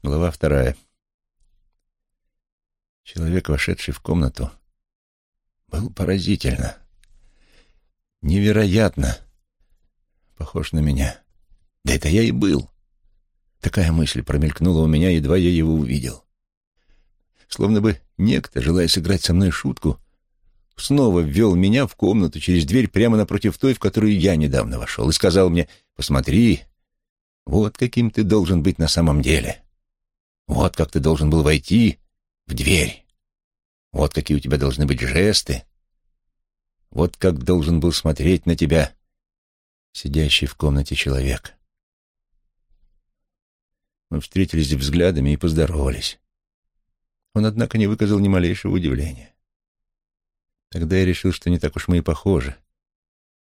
Глава вторая. Человек, вошедший в комнату, был поразительно, невероятно похож на меня. Да это я и был. Такая мысль промелькнула у меня, едва я его увидел. Словно бы некто, желая сыграть со мной шутку, снова ввел меня в комнату через дверь прямо напротив той, в которую я недавно вошел, и сказал мне, «Посмотри, вот каким ты должен быть на самом деле». Вот как ты должен был войти в дверь. Вот какие у тебя должны быть жесты. Вот как должен был смотреть на тебя сидящий в комнате человек. Мы встретились взглядами и поздоровались. Он, однако, не выказал ни малейшего удивления. Тогда я решил, что не так уж мы и похожи.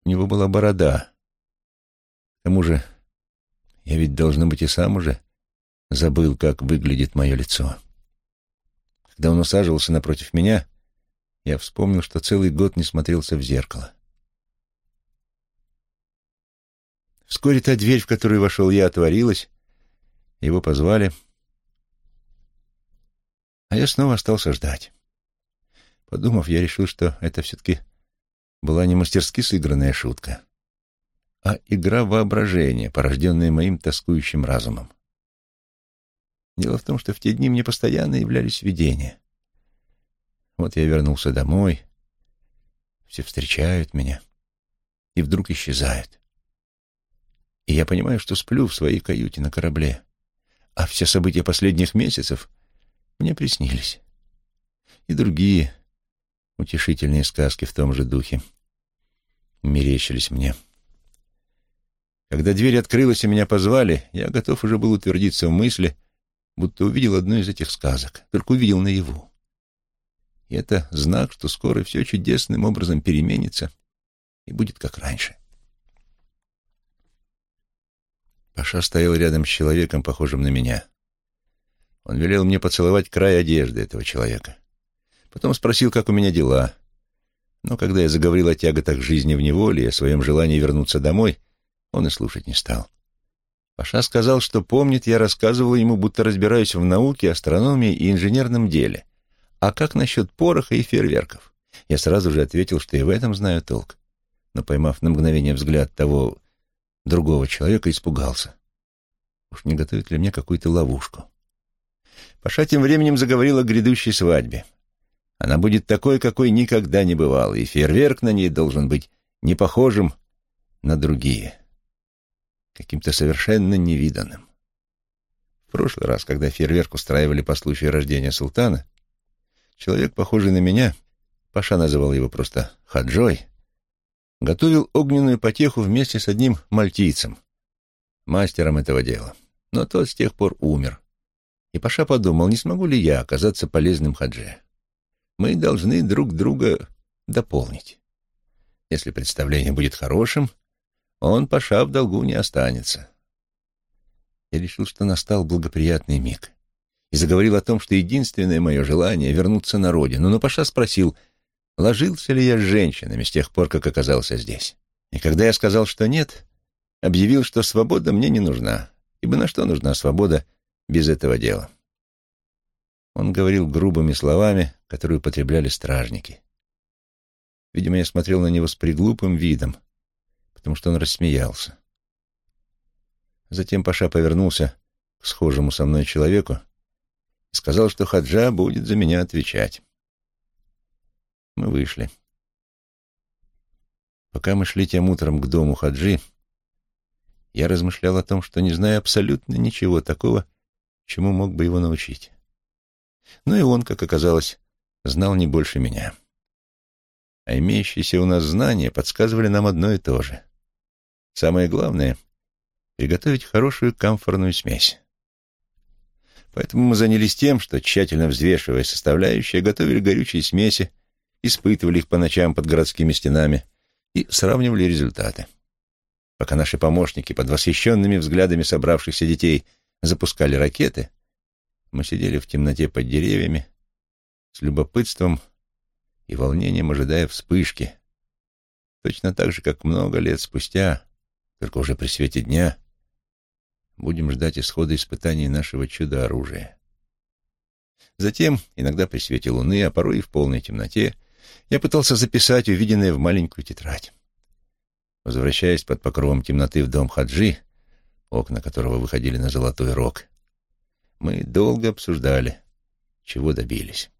У него была борода. К тому же я ведь, должно быть, и сам уже забыл, как выглядит мое лицо. Когда он усаживался напротив меня, я вспомнил, что целый год не смотрелся в зеркало. Вскоре та дверь, в которую вошел я, отворилась, его позвали, а я снова остался ждать. Подумав, я решил, что это все-таки была не мастерски сыгранная шутка, а игра воображения, порожденная моим тоскующим разумом. Дело в том, что в те дни мне постоянно являлись видения. Вот я вернулся домой, все встречают меня и вдруг исчезают. И я понимаю, что сплю в своей каюте на корабле, а все события последних месяцев мне приснились. И другие утешительные сказки в том же духе мерещились мне. Когда дверь открылась и меня позвали, я готов уже был утвердиться в мысли — будто увидел одну из этих сказок, только увидел наяву. И это знак, что скоро все чудесным образом переменится и будет как раньше. Паша стоял рядом с человеком, похожим на меня. Он велел мне поцеловать край одежды этого человека. Потом спросил, как у меня дела. Но когда я заговорил о тяготах жизни в неволе и о своем желании вернуться домой, он и слушать не стал. Паша сказал, что помнит, я рассказывал ему, будто разбираюсь в науке, астрономии и инженерном деле. А как насчет пороха и фейерверков? Я сразу же ответил, что и в этом знаю толк. Но, поймав на мгновение взгляд того другого человека, испугался. Уж не готовит ли мне какую-то ловушку? Паша тем временем заговорил о грядущей свадьбе. Она будет такой, какой никогда не бывало, и фейерверк на ней должен быть не похожим на другие каким-то совершенно невиданным. В прошлый раз, когда фейерверк устраивали по случаю рождения султана, человек, похожий на меня, Паша называл его просто Хаджой, готовил огненную потеху вместе с одним мальтийцем, мастером этого дела. Но тот с тех пор умер. И Паша подумал, не смогу ли я оказаться полезным Хадже. Мы должны друг друга дополнить. Если представление будет хорошим, он, Паша, в долгу не останется. Я решил, что настал благоприятный миг, и заговорил о том, что единственное мое желание — вернуться на родину. Но Паша спросил, ложился ли я с женщинами с тех пор, как оказался здесь. И когда я сказал, что нет, объявил, что свобода мне не нужна, ибо на что нужна свобода без этого дела. Он говорил грубыми словами, которые употребляли стражники. Видимо, я смотрел на него с приглупым видом, потому что он рассмеялся. Затем Паша повернулся к схожему со мной человеку и сказал, что Хаджа будет за меня отвечать. Мы вышли. Пока мы шли тем утром к дому Хаджи, я размышлял о том, что не знаю абсолютно ничего такого, чему мог бы его научить. Но и он, как оказалось, знал не больше меня. А имеющиеся у нас знания подсказывали нам одно и то же. Самое главное — приготовить хорошую камфорную смесь. Поэтому мы занялись тем, что, тщательно взвешивая составляющие, готовили горючие смеси, испытывали их по ночам под городскими стенами и сравнивали результаты. Пока наши помощники под восхищенными взглядами собравшихся детей запускали ракеты, мы сидели в темноте под деревьями, с любопытством и волнением ожидая вспышки, точно так же, как много лет спустя только уже при свете дня будем ждать исхода испытаний нашего чудо-оружия. Затем, иногда при свете луны, а порой и в полной темноте, я пытался записать увиденное в маленькую тетрадь. Возвращаясь под покровом темноты в дом Хаджи, окна которого выходили на Золотой Рог, мы долго обсуждали, чего добились.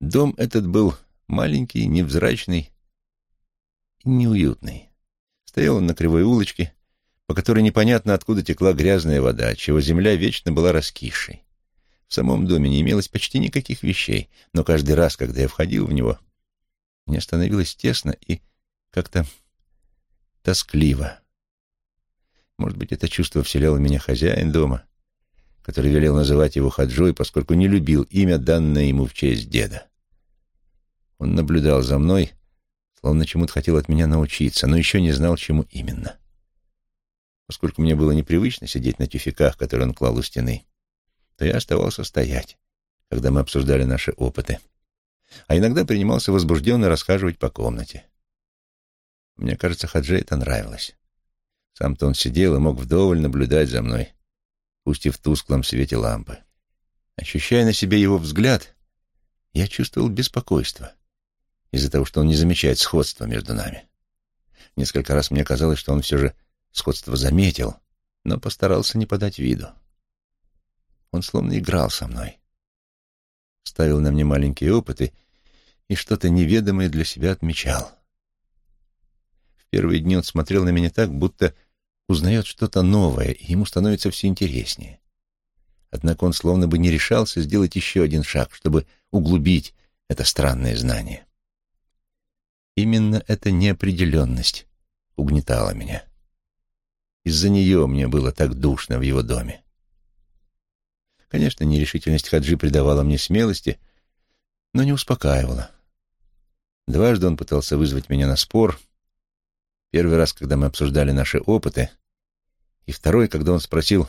Дом этот был маленький, невзрачный и неуютный. Стоял он на кривой улочке, по которой непонятно откуда текла грязная вода, чего земля вечно была раскисшей. В самом доме не имелось почти никаких вещей, но каждый раз, когда я входил в него, мне становилось тесно и как-то тоскливо. Может быть, это чувство вселял в меня хозяин дома, который велел называть его Хаджой, поскольку не любил имя, данное ему в честь деда. Он наблюдал за мной, словно чему-то хотел от меня научиться, но еще не знал, чему именно. Поскольку мне было непривычно сидеть на тюфяках, которые он клал у стены, то я оставался стоять, когда мы обсуждали наши опыты, а иногда принимался возбужденно расхаживать по комнате. Мне кажется, Хаджи это нравилось. Сам-то он сидел и мог вдоволь наблюдать за мной, пусть и в тусклом свете лампы. Ощущая на себе его взгляд, я чувствовал беспокойство из-за того, что он не замечает сходства между нами. Несколько раз мне казалось, что он все же сходство заметил, но постарался не подать виду. Он словно играл со мной. Ставил на мне маленькие опыты и что-то неведомое для себя отмечал. В первые дни он смотрел на меня так, будто узнает что-то новое, и ему становится все интереснее. Однако он словно бы не решался сделать еще один шаг, чтобы углубить это странное знание. Именно эта неопределенность угнетала меня. Из-за нее мне было так душно в его доме. Конечно, нерешительность Хаджи придавала мне смелости, но не успокаивала. Дважды он пытался вызвать меня на спор. Первый раз, когда мы обсуждали наши опыты, и второй, когда он спросил,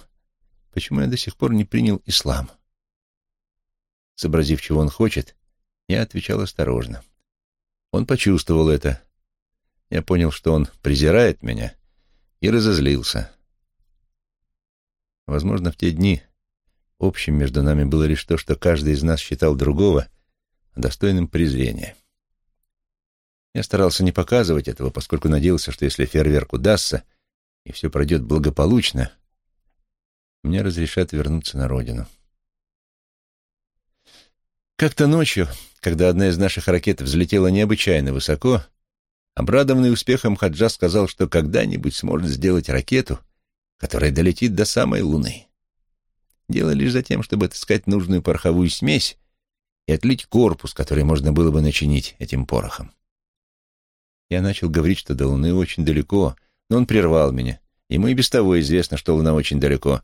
почему я до сих пор не принял ислам. Сообразив, чего он хочет, я отвечал осторожно. Он почувствовал это. Я понял, что он презирает меня, и разозлился. Возможно, в те дни Общим между нами было лишь то, что каждый из нас считал другого достойным презрения. Я старался не показывать этого, поскольку надеялся, что если фейерверк удастся и все пройдет благополучно, мне разрешат вернуться на родину. Как-то ночью, когда одна из наших ракет взлетела необычайно высоко, обрадованный успехом Хаджа сказал, что когда-нибудь сможет сделать ракету, которая долетит до самой Луны. Дело лишь за тем, чтобы отыскать нужную пороховую смесь и отлить корпус, который можно было бы начинить этим порохом. Я начал говорить, что до Луны очень далеко, но он прервал меня. Ему и без того известно, что Луна очень далеко.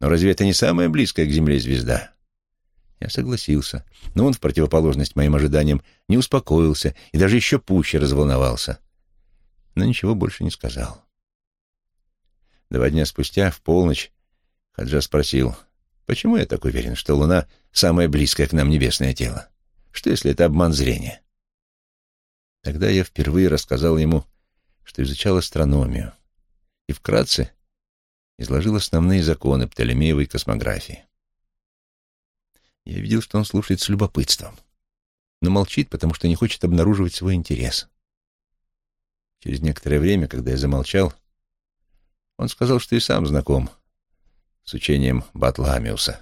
Но разве это не самая близкая к Земле звезда? Я согласился, но он, в противоположность моим ожиданиям, не успокоился и даже еще пуще разволновался. Но ничего больше не сказал. Два дня спустя, в полночь, Хаджа спросил, Почему я так уверен, что Луна — самое близкое к нам небесное тело? Что, если это обман зрения? Тогда я впервые рассказал ему, что изучал астрономию, и вкратце изложил основные законы Птолемеевой космографии. Я видел, что он слушает с любопытством, но молчит, потому что не хочет обнаруживать свой интерес. Через некоторое время, когда я замолчал, он сказал, что и сам знаком с учением Батламиуса.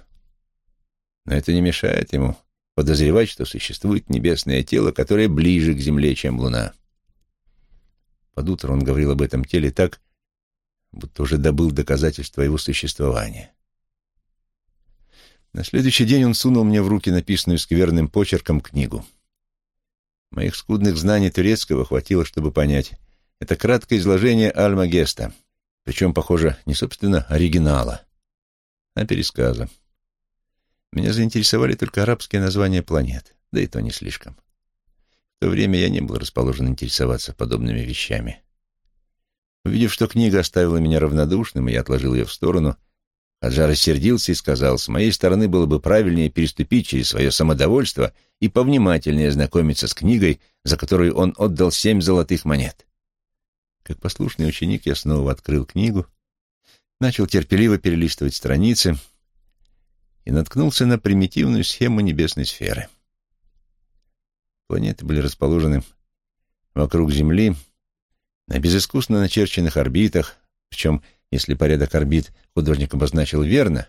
Но это не мешает ему подозревать, что существует небесное тело, которое ближе к Земле, чем Луна. Под утро он говорил об этом теле так, будто уже добыл доказательства его существования. На следующий день он сунул мне в руки написанную скверным почерком книгу. Моих скудных знаний турецкого хватило, чтобы понять. Это краткое изложение Альмагеста, причем, похоже, не собственно оригинала, а пересказа. Меня заинтересовали только арабские названия планет, да и то не слишком. В то время я не был расположен интересоваться подобными вещами. Увидев, что книга оставила меня равнодушным, я отложил ее в сторону, Хаджар рассердился и сказал, с моей стороны было бы правильнее переступить через свое самодовольство и повнимательнее знакомиться с книгой, за которую он отдал семь золотых монет. Как послушный ученик я снова открыл книгу начал терпеливо перелистывать страницы и наткнулся на примитивную схему небесной сферы. Планеты были расположены вокруг Земли на безыскусно начерченных орбитах, причем, если порядок орбит художник обозначил верно,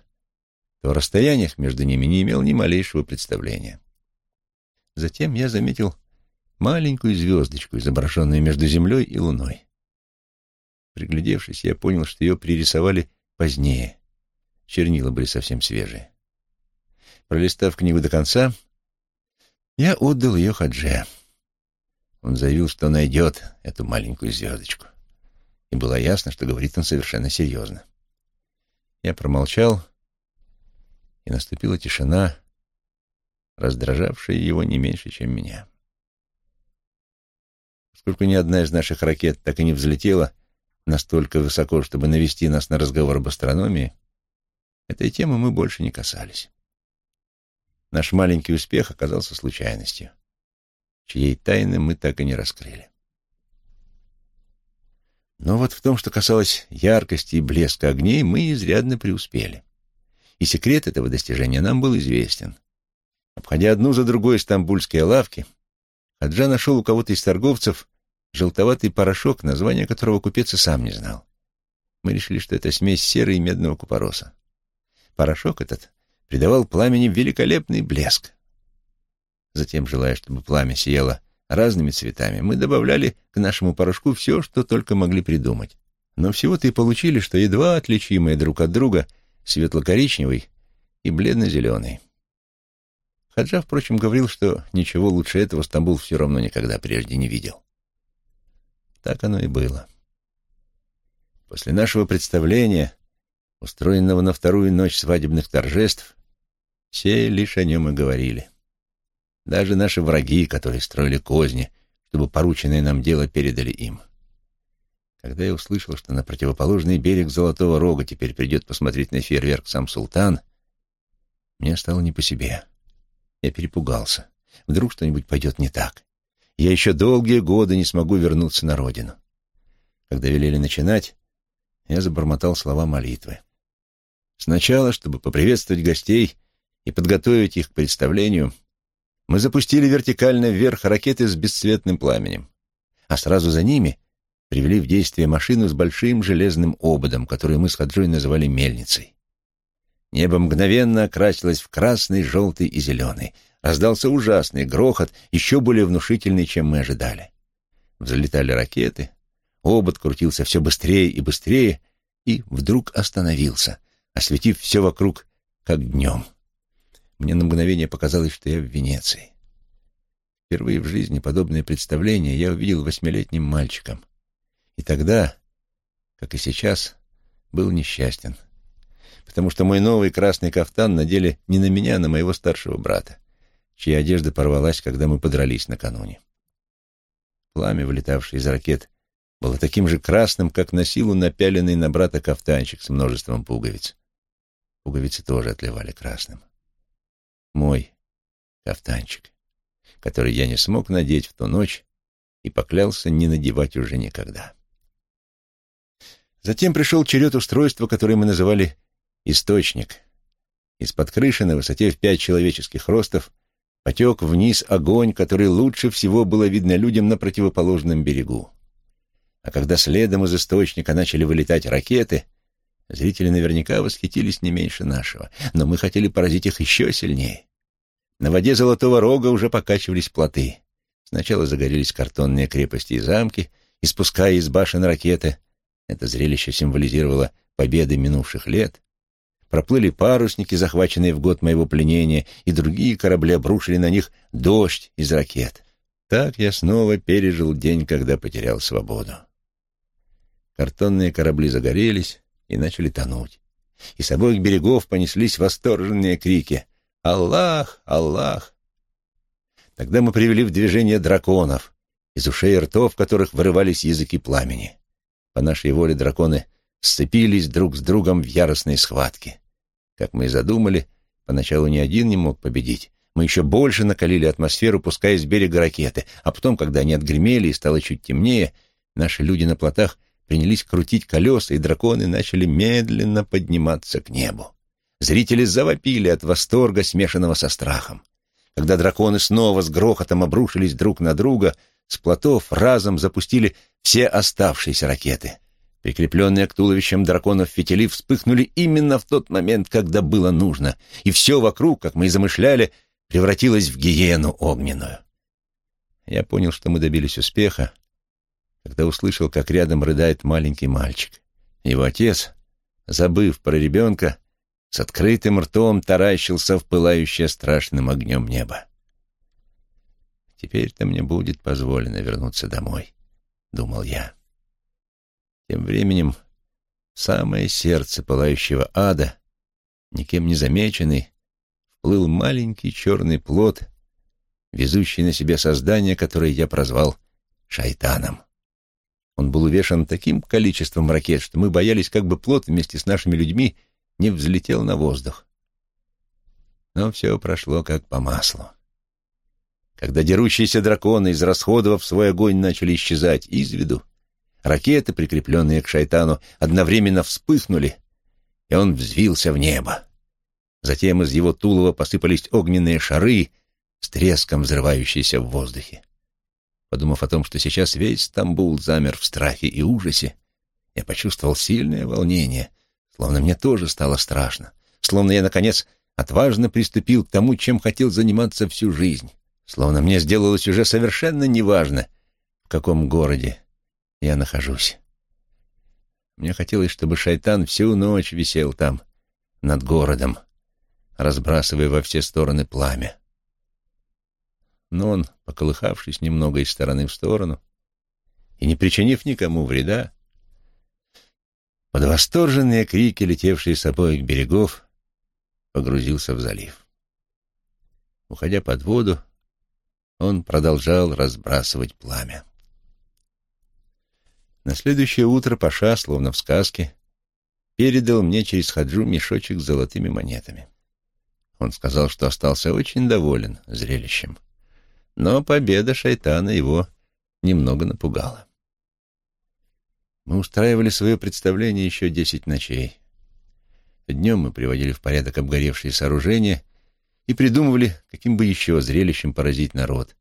то о расстояниях между ними не имел ни малейшего представления. Затем я заметил маленькую звездочку, изображенную между Землей и Луной. Приглядевшись, я понял, что ее пририсовали позднее. Чернила были совсем свежие. Пролистав книгу до конца, я отдал ее Хадже. Он заявил, что найдет эту маленькую звездочку. И было ясно, что говорит он совершенно серьезно. Я промолчал, и наступила тишина, раздражавшая его не меньше, чем меня. Поскольку ни одна из наших ракет так и не взлетела настолько высоко, чтобы навести нас на разговор об астрономии, этой темы мы больше не касались. Наш маленький успех оказался случайностью, чьей тайны мы так и не раскрыли. Но вот в том, что касалось яркости и блеска огней, мы изрядно преуспели. И секрет этого достижения нам был известен. Обходя одну за другой стамбульские лавки, Хаджа нашел у кого-то из торговцев желтоватый порошок, название которого купец и сам не знал. Мы решили, что это смесь серы и медного купороса. Порошок этот придавал пламени великолепный блеск. Затем, желая, чтобы пламя сияло разными цветами, мы добавляли к нашему порошку все, что только могли придумать. Но всего-то и получили, что едва отличимые друг от друга светло-коричневый и бледно-зеленый. Хаджа, впрочем, говорил, что ничего лучше этого Стамбул все равно никогда прежде не видел. Так оно и было. После нашего представления, устроенного на вторую ночь свадебных торжеств, все лишь о нем и говорили. Даже наши враги, которые строили козни, чтобы порученное нам дело передали им. Когда я услышал, что на противоположный берег Золотого Рога теперь придет посмотреть на фейерверк сам султан, мне стало не по себе. Я перепугался. Вдруг что-нибудь пойдет не так я еще долгие годы не смогу вернуться на родину. Когда велели начинать, я забормотал слова молитвы. Сначала, чтобы поприветствовать гостей и подготовить их к представлению, мы запустили вертикально вверх ракеты с бесцветным пламенем, а сразу за ними привели в действие машину с большим железным ободом, которую мы с Хаджой называли мельницей. Небо мгновенно окрасилось в красный, желтый и зеленый, Раздался ужасный грохот, еще более внушительный, чем мы ожидали. Взлетали ракеты, обод крутился все быстрее и быстрее, и вдруг остановился, осветив все вокруг, как днем. Мне на мгновение показалось, что я в Венеции. Впервые в жизни подобное представление я увидел восьмилетним мальчиком. И тогда, как и сейчас, был несчастен, потому что мой новый красный кафтан надели не на меня, а на моего старшего брата чья одежда порвалась, когда мы подрались накануне. Пламя, вылетавшее из ракет, было таким же красным, как на силу напяленный на брата кафтанчик с множеством пуговиц. Пуговицы тоже отливали красным. Мой кафтанчик, который я не смог надеть в ту ночь и поклялся не надевать уже никогда. Затем пришел черед устройства, которое мы называли «источник». Из-под крыши на высоте в пять человеческих ростов — потек вниз огонь, который лучше всего было видно людям на противоположном берегу. А когда следом из источника начали вылетать ракеты, зрители наверняка восхитились не меньше нашего, но мы хотели поразить их еще сильнее. На воде Золотого Рога уже покачивались плоты. Сначала загорелись картонные крепости и замки, испуская из башен ракеты. Это зрелище символизировало победы минувших лет. Проплыли парусники, захваченные в год моего пленения, и другие корабли обрушили на них дождь из ракет. Так я снова пережил день, когда потерял свободу. Картонные корабли загорелись и начали тонуть. И с обоих берегов понеслись восторженные крики «Аллах! Аллах!». Тогда мы привели в движение драконов, из ушей и ртов которых вырывались языки пламени. По нашей воле драконы сцепились друг с другом в яростной схватке. Как мы и задумали, поначалу ни один не мог победить. Мы еще больше накалили атмосферу, пуская с берега ракеты, а потом, когда они отгремели и стало чуть темнее, наши люди на плотах принялись крутить колеса, и драконы начали медленно подниматься к небу. Зрители завопили от восторга, смешанного со страхом. Когда драконы снова с грохотом обрушились друг на друга, с плотов разом запустили все оставшиеся ракеты. Прикрепленные к туловищам драконов фитили вспыхнули именно в тот момент, когда было нужно, и все вокруг, как мы и замышляли, превратилось в гиену огненную. Я понял, что мы добились успеха, когда услышал, как рядом рыдает маленький мальчик. Его отец, забыв про ребенка, с открытым ртом таращился в пылающее страшным огнем небо. «Теперь-то мне будет позволено вернуться домой», — думал я. Тем временем самое сердце пылающего ада, никем не замеченный, вплыл маленький черный плод, везущий на себе создание, которое я прозвал шайтаном. Он был увешан таким количеством ракет, что мы боялись, как бы плод вместе с нашими людьми не взлетел на воздух. Но все прошло как по маслу. Когда дерущиеся драконы, израсходовав свой огонь, начали исчезать из виду, ракеты, прикрепленные к шайтану, одновременно вспыхнули, и он взвился в небо. Затем из его тулова посыпались огненные шары, с треском взрывающиеся в воздухе. Подумав о том, что сейчас весь Стамбул замер в страхе и ужасе, я почувствовал сильное волнение, словно мне тоже стало страшно, словно я, наконец, отважно приступил к тому, чем хотел заниматься всю жизнь, словно мне сделалось уже совершенно неважно, в каком городе я нахожусь. Мне хотелось, чтобы шайтан всю ночь висел там, над городом, разбрасывая во все стороны пламя но он, поколыхавшись немного из стороны в сторону и не причинив никому вреда, под восторженные крики, летевшие с обоих берегов, погрузился в залив. Уходя под воду, он продолжал разбрасывать пламя. На следующее утро Паша, словно в сказке, передал мне через хаджу мешочек с золотыми монетами. Он сказал, что остался очень доволен зрелищем но победа шайтана его немного напугала. Мы устраивали свое представление еще десять ночей. Днем мы приводили в порядок обгоревшие сооружения и придумывали, каким бы еще зрелищем поразить народ,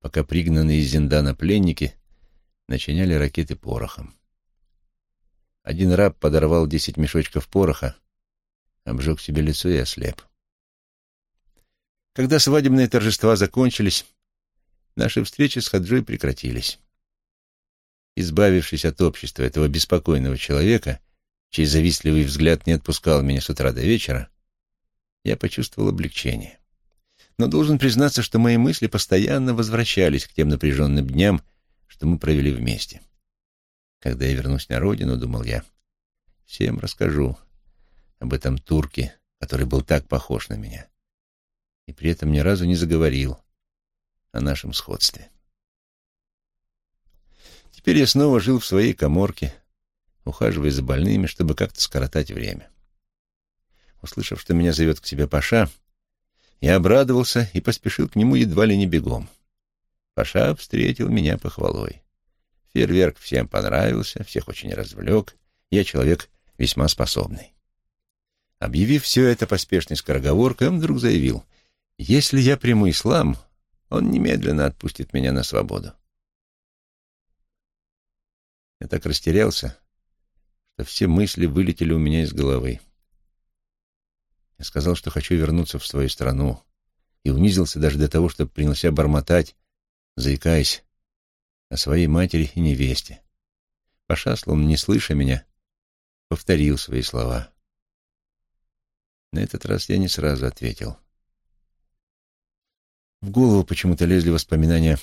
пока пригнанные из Зиндана пленники начиняли ракеты порохом. Один раб подорвал десять мешочков пороха, обжег себе лицо и ослеп. Когда свадебные торжества закончились, наши встречи с Хаджой прекратились. Избавившись от общества этого беспокойного человека, чей завистливый взгляд не отпускал меня с утра до вечера, я почувствовал облегчение. Но должен признаться, что мои мысли постоянно возвращались к тем напряженным дням, что мы провели вместе. Когда я вернусь на родину, думал я, всем расскажу об этом турке, который был так похож на меня, и при этом ни разу не заговорил о нашем сходстве. Теперь я снова жил в своей коморке, ухаживая за больными, чтобы как-то скоротать время. Услышав, что меня зовет к себе Паша, я обрадовался и поспешил к нему едва ли не бегом. Паша встретил меня похвалой. Фейерверк всем понравился, всех очень развлек. Я человек весьма способный. Объявив все это поспешной скороговоркой, он вдруг заявил, «Если я приму ислам, он немедленно отпустит меня на свободу. Я так растерялся, что все мысли вылетели у меня из головы. Я сказал, что хочу вернуться в свою страну, и унизился даже до того, чтобы принялся бормотать, заикаясь о своей матери и невесте. Паша, словно не слыша меня, повторил свои слова. На этот раз я не сразу ответил — в голову почему-то лезли воспоминания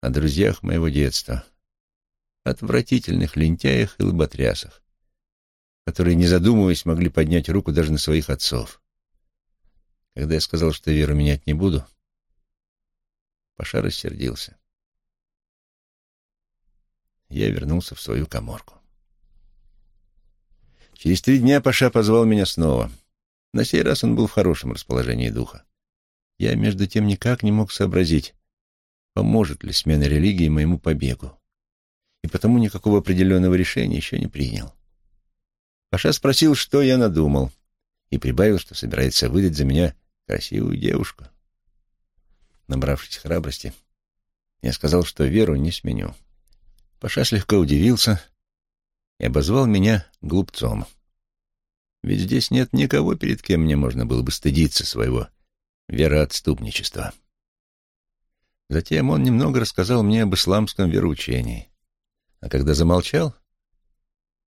о друзьях моего детства, отвратительных лентяях и лоботрясах, которые, не задумываясь, могли поднять руку даже на своих отцов. Когда я сказал, что веру менять не буду, Паша рассердился. Я вернулся в свою коморку. Через три дня Паша позвал меня снова. На сей раз он был в хорошем расположении духа. Я, между тем, никак не мог сообразить, поможет ли смена религии моему побегу. И потому никакого определенного решения еще не принял. Паша спросил, что я надумал, и прибавил, что собирается выдать за меня красивую девушку. Набравшись храбрости, я сказал, что веру не сменю. Паша слегка удивился и обозвал меня глупцом. Ведь здесь нет никого, перед кем мне можно было бы стыдиться своего вероотступничества. Затем он немного рассказал мне об исламском вероучении. А когда замолчал,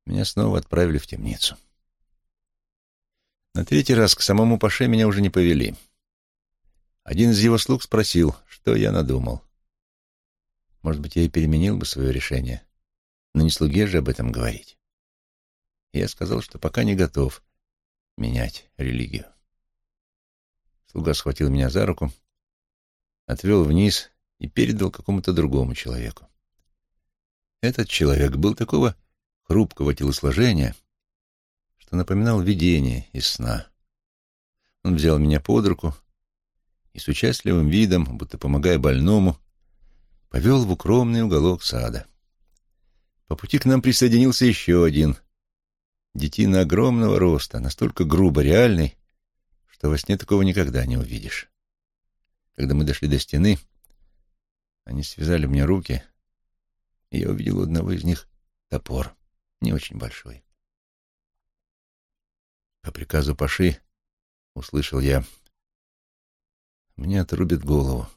меня снова отправили в темницу. На третий раз к самому Паше меня уже не повели. Один из его слуг спросил, что я надумал. Может быть, я и переменил бы свое решение, но не слуге же об этом говорить. Я сказал, что пока не готов менять религию. Слуга схватил меня за руку, отвел вниз и передал какому-то другому человеку. Этот человек был такого хрупкого телосложения, что напоминал видение из сна. Он взял меня под руку и с участливым видом, будто помогая больному, повел в укромный уголок сада. По пути к нам присоединился еще один, детина огромного роста, настолько грубо реальный, что во сне такого никогда не увидишь. Когда мы дошли до стены, они связали мне руки, и я увидел у одного из них топор, не очень большой. По приказу Паши услышал я, мне отрубят голову,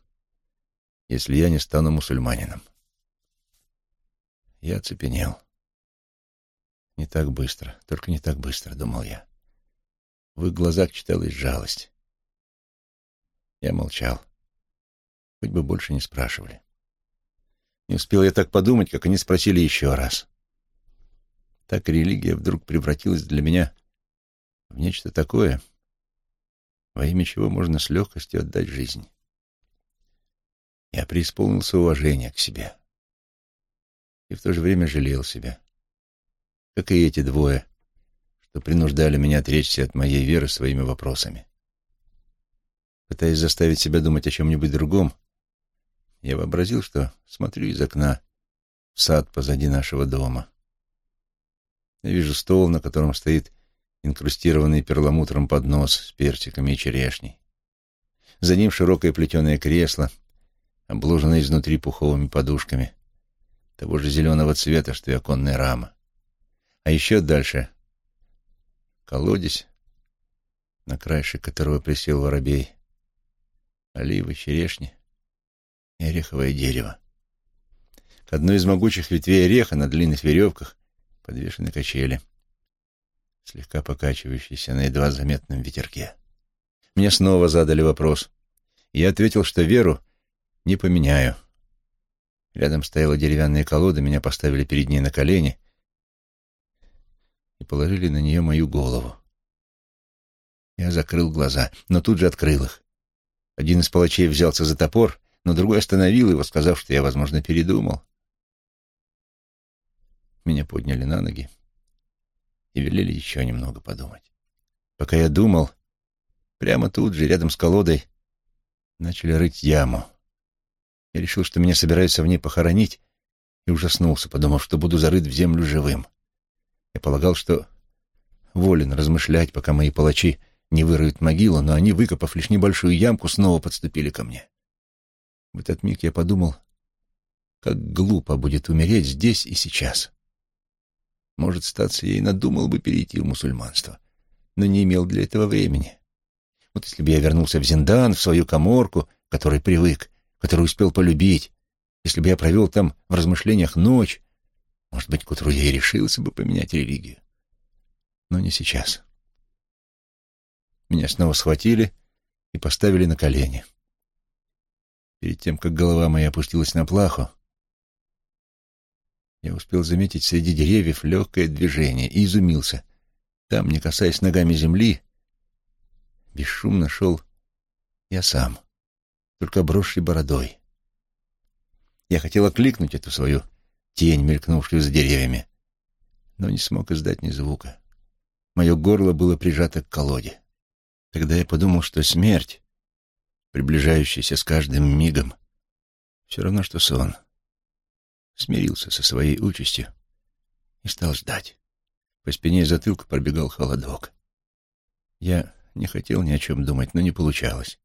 если я не стану мусульманином. Я оцепенел. Не так быстро, только не так быстро, думал я. В их глазах читалась жалость. Я молчал. Хоть бы больше не спрашивали. Не успел я так подумать, как они спросили еще раз. Так религия вдруг превратилась для меня в нечто такое, во имя чего можно с легкостью отдать жизнь. Я преисполнился уважения к себе и в то же время жалел себя, как и эти двое, что принуждали меня отречься от моей веры своими вопросами. Пытаясь заставить себя думать о чем-нибудь другом, я вообразил, что смотрю из окна в сад позади нашего дома. Я вижу стол, на котором стоит инкрустированный перламутром поднос с персиками и черешней. За ним широкое плетеное кресло, обложенное изнутри пуховыми подушками, того же зеленого цвета, что и оконная рама. А еще дальше колодец, на краешек которого присел воробей, оливы, черешни и ореховое дерево. К одной из могучих ветвей ореха на длинных веревках подвешены качели — слегка покачивающийся на едва заметном ветерке. Мне снова задали вопрос. Я ответил, что веру не поменяю. Рядом стояла деревянная колода, меня поставили перед ней на колени и положили на нее мою голову. Я закрыл глаза, но тут же открыл их. Один из палачей взялся за топор, но другой остановил его, сказав, что я, возможно, передумал. Меня подняли на ноги и велели еще немного подумать. Пока я думал, прямо тут же, рядом с колодой, начали рыть яму. Я решил, что меня собираются в ней похоронить, и ужаснулся, подумав, что буду зарыт в землю живым. Я полагал, что волен размышлять, пока мои палачи не выроют могилу, но они, выкопав лишь небольшую ямку, снова подступили ко мне. В этот миг я подумал, как глупо будет умереть здесь и сейчас. Может, статься, я и надумал бы перейти в мусульманство, но не имел для этого времени. Вот если бы я вернулся в Зиндан, в свою коморку, к которой привык, которую успел полюбить, если бы я провел там в размышлениях ночь, может быть, к утру я и решился бы поменять религию. Но не сейчас. Меня снова схватили и поставили на колени. Перед тем, как голова моя опустилась на плаху, я успел заметить среди деревьев легкое движение и изумился. Там, не касаясь ногами земли, бесшумно шел я сам, только обросший бородой. Я хотел окликнуть эту свою тень, мелькнувшую за деревьями, но не смог издать ни звука. Мое горло было прижато к колоде. Тогда я подумал, что смерть, приближающаяся с каждым мигом, все равно, что сон. смирился со своей участью и стал ждать. По спине и затылку пробегал холодок. Я не хотел ни о чем думать, но не получалось.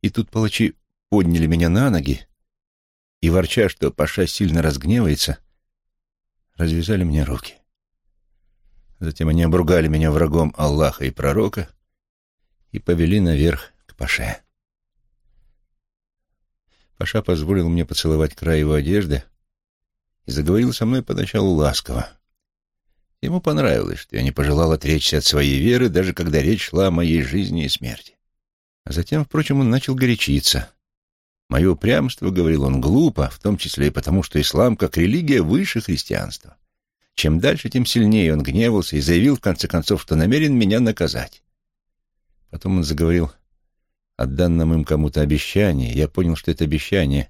И тут палачи подняли меня на ноги и, ворча, что Паша сильно разгневается, развязали мне руки. Затем они обругали меня врагом Аллаха и пророка и повели наверх к Паше. Паша позволил мне поцеловать край его одежды и заговорил со мной поначалу ласково. Ему понравилось, что я не пожелал отречься от своей веры, даже когда речь шла о моей жизни и смерти. А затем, впрочем, он начал горячиться. Мое упрямство, говорил он, глупо, в том числе и потому, что ислам как религия выше христианства. Чем дальше, тем сильнее он гневался и заявил, в конце концов, что намерен меня наказать. Потом он заговорил о данном им кому-то обещании. Я понял, что это обещание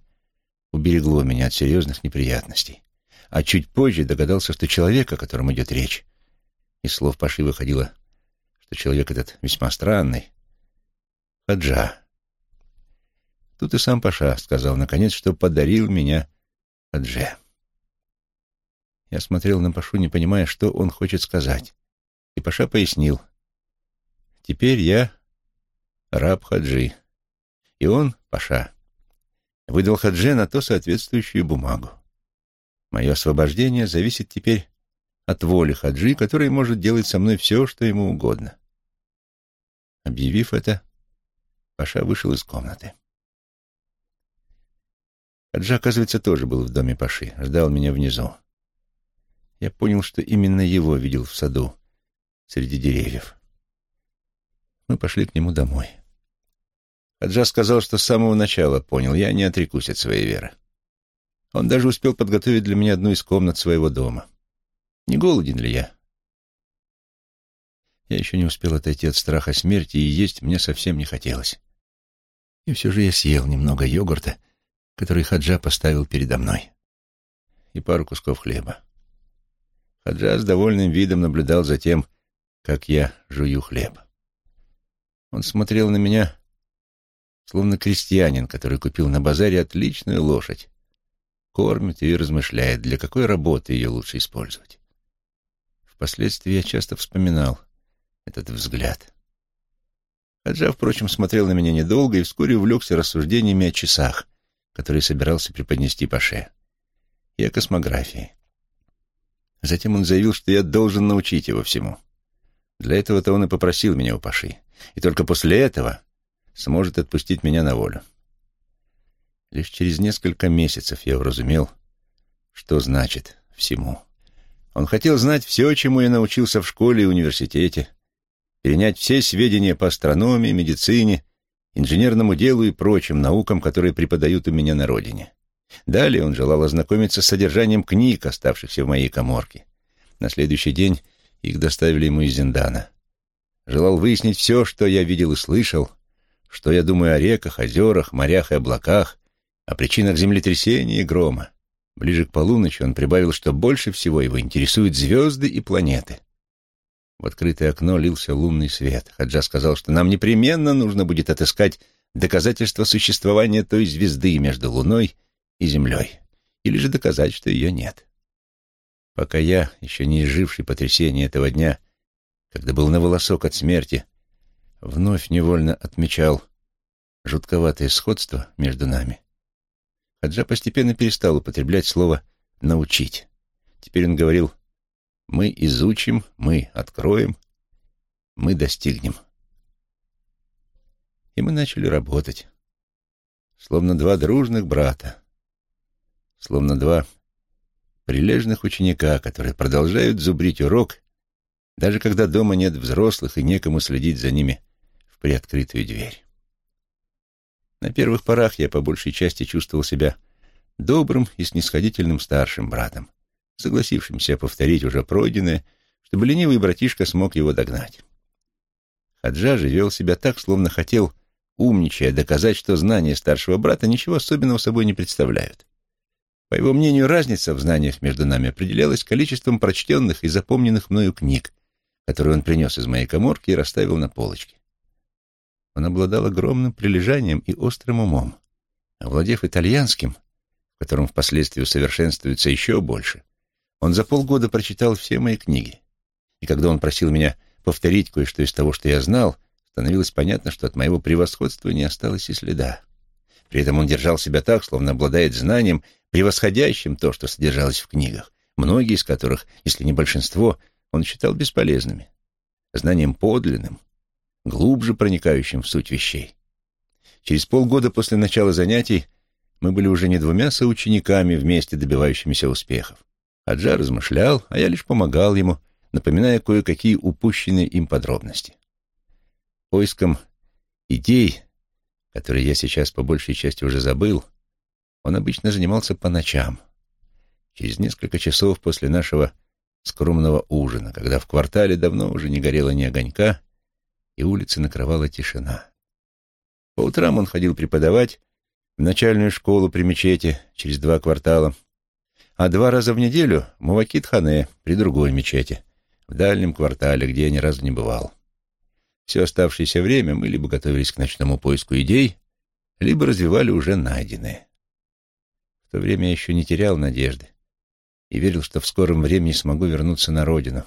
уберегло меня от серьезных неприятностей а чуть позже догадался, что человек, о котором идет речь, из слов Паши выходило, что человек этот весьма странный, Хаджа. Тут и сам Паша сказал, наконец, что подарил меня Хадже. Я смотрел на Пашу, не понимая, что он хочет сказать. И Паша пояснил. «Теперь я раб Хаджи». И он, Паша, выдал Хадже на то соответствующую бумагу. Мое освобождение зависит теперь от воли Хаджи, который может делать со мной все, что ему угодно. Объявив это, Паша вышел из комнаты. Хаджа, оказывается, тоже был в доме Паши, ждал меня внизу. Я понял, что именно его видел в саду, среди деревьев. Мы пошли к нему домой. Хаджа сказал, что с самого начала понял, я не отрекусь от своей веры. Он даже успел подготовить для меня одну из комнат своего дома. Не голоден ли я? Я еще не успел отойти от страха смерти, и есть мне совсем не хотелось. И все же я съел немного йогурта, который Хаджа поставил передо мной, и пару кусков хлеба. Хаджа с довольным видом наблюдал за тем, как я жую хлеб. Он смотрел на меня, словно крестьянин, который купил на базаре отличную лошадь кормит и размышляет, для какой работы ее лучше использовать. Впоследствии я часто вспоминал этот взгляд. Хаджа, впрочем, смотрел на меня недолго и вскоре увлекся рассуждениями о часах, которые собирался преподнести Паше, и о космографии. Затем он заявил, что я должен научить его всему. Для этого-то он и попросил меня у Паши, и только после этого сможет отпустить меня на волю. Лишь через несколько месяцев я уразумел, что значит всему. Он хотел знать все, чему я научился в школе и университете, перенять все сведения по астрономии, медицине, инженерному делу и прочим наукам, которые преподают у меня на родине. Далее он желал ознакомиться с содержанием книг, оставшихся в моей коморке. На следующий день их доставили ему из Зиндана. Желал выяснить все, что я видел и слышал, что я думаю о реках, озерах, морях и облаках, о причинах землетрясения и грома. Ближе к полуночи он прибавил, что больше всего его интересуют звезды и планеты. В открытое окно лился лунный свет. Хаджа сказал, что нам непременно нужно будет отыскать доказательства существования той звезды между Луной и Землей, или же доказать, что ее нет. Пока я, еще не изживший потрясения этого дня, когда был на волосок от смерти, вновь невольно отмечал жутковатое сходство между нами, Хаджа постепенно перестал употреблять слово «научить». Теперь он говорил «мы изучим, мы откроем, мы достигнем». И мы начали работать, словно два дружных брата, словно два прилежных ученика, которые продолжают зубрить урок, даже когда дома нет взрослых и некому следить за ними в приоткрытую дверь. На первых порах я по большей части чувствовал себя добрым и снисходительным старшим братом, согласившимся повторить уже пройденное, чтобы ленивый братишка смог его догнать. Хаджа же вел себя так, словно хотел, умничая, доказать, что знания старшего брата ничего особенного собой не представляют. По его мнению, разница в знаниях между нами определялась количеством прочтенных и запомненных мною книг, которые он принес из моей коморки и расставил на полочке. Он обладал огромным прилежанием и острым умом. Овладев итальянским, в котором впоследствии усовершенствуется еще больше, он за полгода прочитал все мои книги. И когда он просил меня повторить кое-что из того, что я знал, становилось понятно, что от моего превосходства не осталось и следа. При этом он держал себя так, словно обладает знанием, превосходящим то, что содержалось в книгах, многие из которых, если не большинство, он считал бесполезными, знанием подлинным, глубже проникающим в суть вещей. Через полгода после начала занятий мы были уже не двумя соучениками, вместе добивающимися успехов. Аджа размышлял, а я лишь помогал ему, напоминая кое-какие упущенные им подробности. Поиском идей, которые я сейчас по большей части уже забыл, он обычно занимался по ночам, через несколько часов после нашего скромного ужина, когда в квартале давно уже не горело ни огонька, и улицы накрывала тишина. По утрам он ходил преподавать в начальную школу при мечети через два квартала, а два раза в неделю — Мувакит-Хане при другой мечети, в дальнем квартале, где я ни разу не бывал. Все оставшееся время мы либо готовились к ночному поиску идей, либо развивали уже найденные. В то время я еще не терял надежды и верил, что в скором времени смогу вернуться на родину.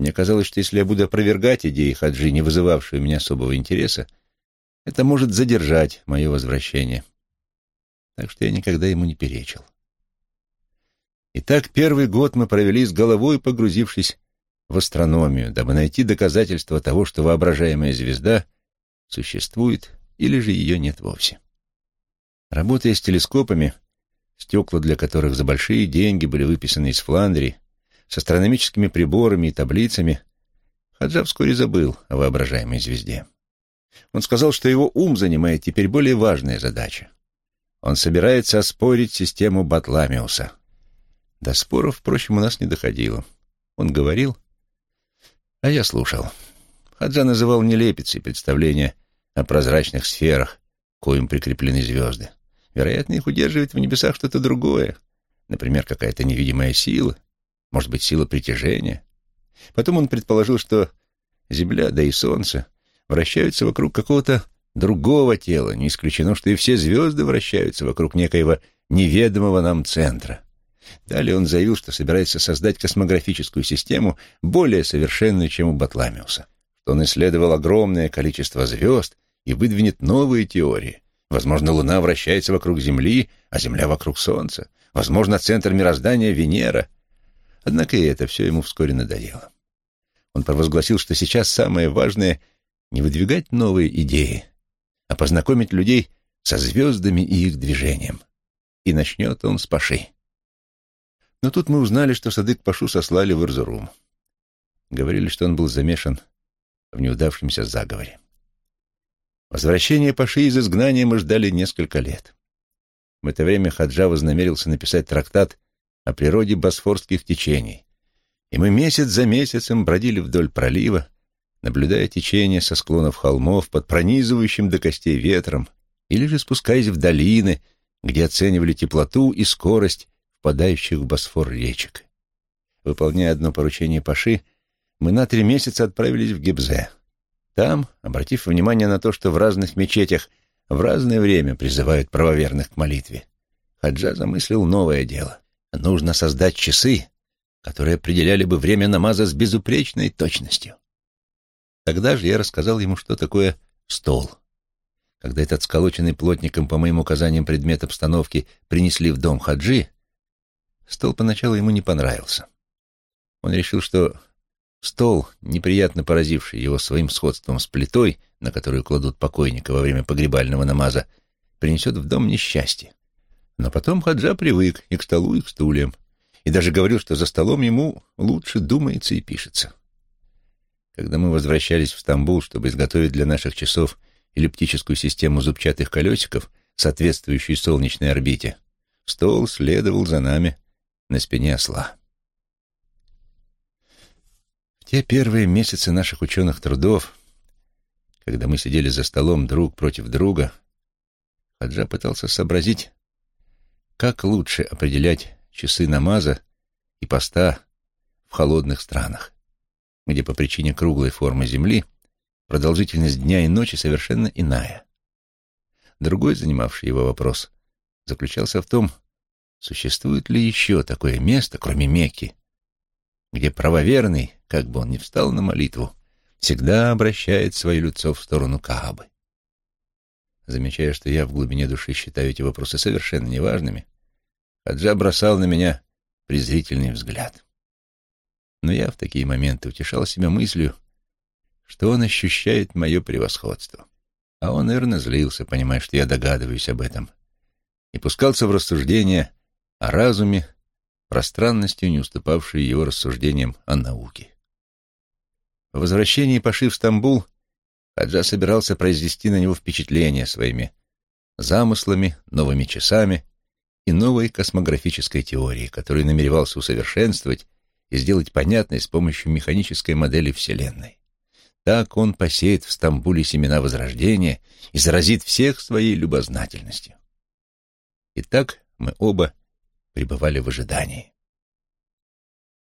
Мне казалось, что если я буду опровергать идеи Хаджи, не вызывавшие у меня особого интереса, это может задержать мое возвращение. Так что я никогда ему не перечил. Итак, первый год мы провели с головой, погрузившись в астрономию, дабы найти доказательства того, что воображаемая звезда существует или же ее нет вовсе. Работая с телескопами, стекла для которых за большие деньги были выписаны из Фландрии, с астрономическими приборами и таблицами, Хаджа вскоре забыл о воображаемой звезде. Он сказал, что его ум занимает теперь более важная задача. Он собирается оспорить систему Батламиуса. До споров, впрочем, у нас не доходило. Он говорил, а я слушал. Хаджа называл нелепицей представления о прозрачных сферах, коим прикреплены звезды. Вероятно, их удерживает в небесах что-то другое, например, какая-то невидимая сила, может быть, сила притяжения. Потом он предположил, что Земля, да и Солнце вращаются вокруг какого-то другого тела, не исключено, что и все звезды вращаются вокруг некоего неведомого нам центра. Далее он заявил, что собирается создать космографическую систему более совершенную, чем у Батламиуса, что он исследовал огромное количество звезд и выдвинет новые теории. Возможно, Луна вращается вокруг Земли, а Земля вокруг Солнца. Возможно, центр мироздания — Венера. Однако и это все ему вскоре надоело. Он провозгласил, что сейчас самое важное — не выдвигать новые идеи, а познакомить людей со звездами и их движением. И начнет он с Паши. Но тут мы узнали, что Садык Пашу сослали в Ирзурум. Говорили, что он был замешан в неудавшемся заговоре. Возвращение Паши из изгнания мы ждали несколько лет. В это время Хаджа вознамерился написать трактат о природе босфорских течений, и мы месяц за месяцем бродили вдоль пролива, наблюдая течение со склонов холмов под пронизывающим до костей ветром, или же спускаясь в долины, где оценивали теплоту и скорость впадающих в Босфор речек. Выполняя одно поручение Паши, мы на три месяца отправились в Гебзе. Там, обратив внимание на то, что в разных мечетях в разное время призывают правоверных к молитве, Хаджа замыслил новое дело. Нужно создать часы, которые определяли бы время намаза с безупречной точностью. Тогда же я рассказал ему, что такое стол. Когда этот сколоченный плотником по моим указаниям предмет обстановки принесли в дом Хаджи, Стол поначалу ему не понравился. Он решил, что стол, неприятно поразивший его своим сходством с плитой, на которую кладут покойника во время погребального намаза, принесет в дом несчастье. Но потом Хаджа привык и к столу, и к стульям, и даже говорил, что за столом ему лучше думается и пишется. Когда мы возвращались в Стамбул, чтобы изготовить для наших часов эллиптическую систему зубчатых колесиков, соответствующую солнечной орбите, стол следовал за нами на спине осла. В те первые месяцы наших ученых трудов, когда мы сидели за столом друг против друга, Хаджа пытался сообразить, как лучше определять часы намаза и поста в холодных странах, где по причине круглой формы Земли продолжительность дня и ночи совершенно иная. Другой, занимавший его вопрос, заключался в том, Существует ли еще такое место, кроме Мекки, где правоверный, как бы он ни встал на молитву, всегда обращает свое лицо в сторону Каабы? Замечая, что я в глубине души считаю эти вопросы совершенно неважными, Хаджа бросал на меня презрительный взгляд. Но я в такие моменты утешал себя мыслью, что он ощущает мое превосходство. А он, наверное, злился, понимая, что я догадываюсь об этом, и пускался в рассуждения о разуме, пространностью, не уступавшей его рассуждениям о науке. По возвращении Паши в Стамбул Хаджа собирался произвести на него впечатление своими замыслами, новыми часами и новой космографической теорией, которую намеревался усовершенствовать и сделать понятной с помощью механической модели Вселенной. Так он посеет в Стамбуле семена Возрождения и заразит всех своей любознательностью. И так мы оба пребывали в ожидании.